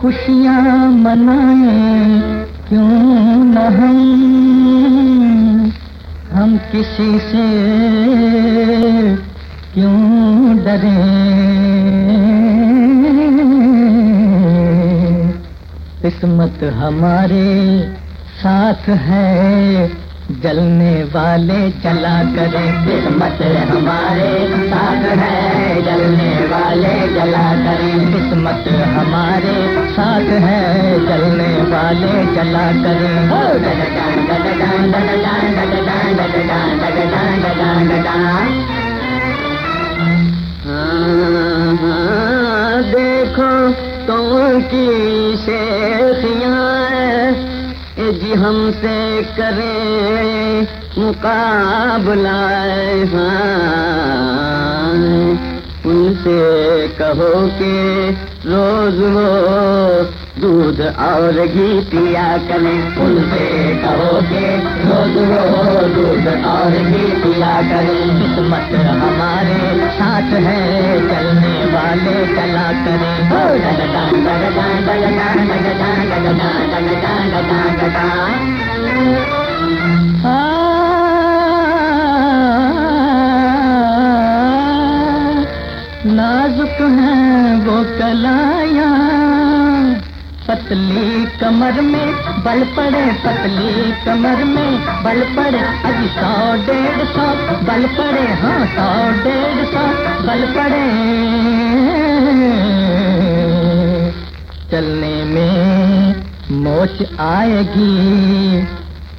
खुशियाँ मनाए क्यों न हम? हम किसी से क्यों डरे? किस्मत हमारे साथ है जलने वाले चला करे किस्मत हमारे साथ है जलने वाले जला करे किस्मत हमारे साथ है जलने वाले जला करे जी हमसे करें मुकाबला हाँ उनसे कहो के रोज वो दूध और घी पिया करें उनसे कहो के रोज वो दूध और घी पिया करें किस्मत हमारे साथ है चलने वाले चला करें नाजुक है वो कलाया। पतली कमर में बल पड़े, पतली कमर में बल पड़े। अभी सौ, डेढ़ सौ, बल पड़े। हाँ सौ, डेढ़ सौ, बल पड़े। चलने में मोच आएगी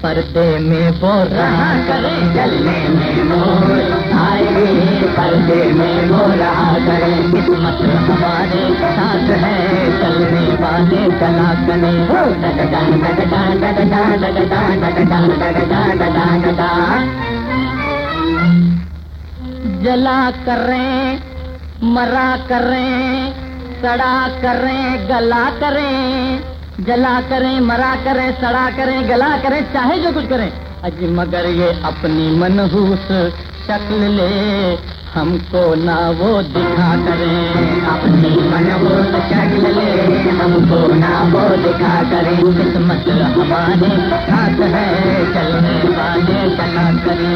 पर्दे में वो रहा करे। चलने में मोच आएगी पर्दे में वो रहा करे। किस्मत हमारे साथ है चलने वाले चला करे जला करें मरा करें सड़ा करें गला करें। जला करें मरा करें सड़ा करें गला करें चाहे जो कुछ करें अज मगर ये अपनी मनहूस शक्ल ले हमको ना वो दिखा करें अपनी मनहूस शक्ल ले हमको ना वो दिखा करें किस्मत हमारे साथ है चलने वाले चला करें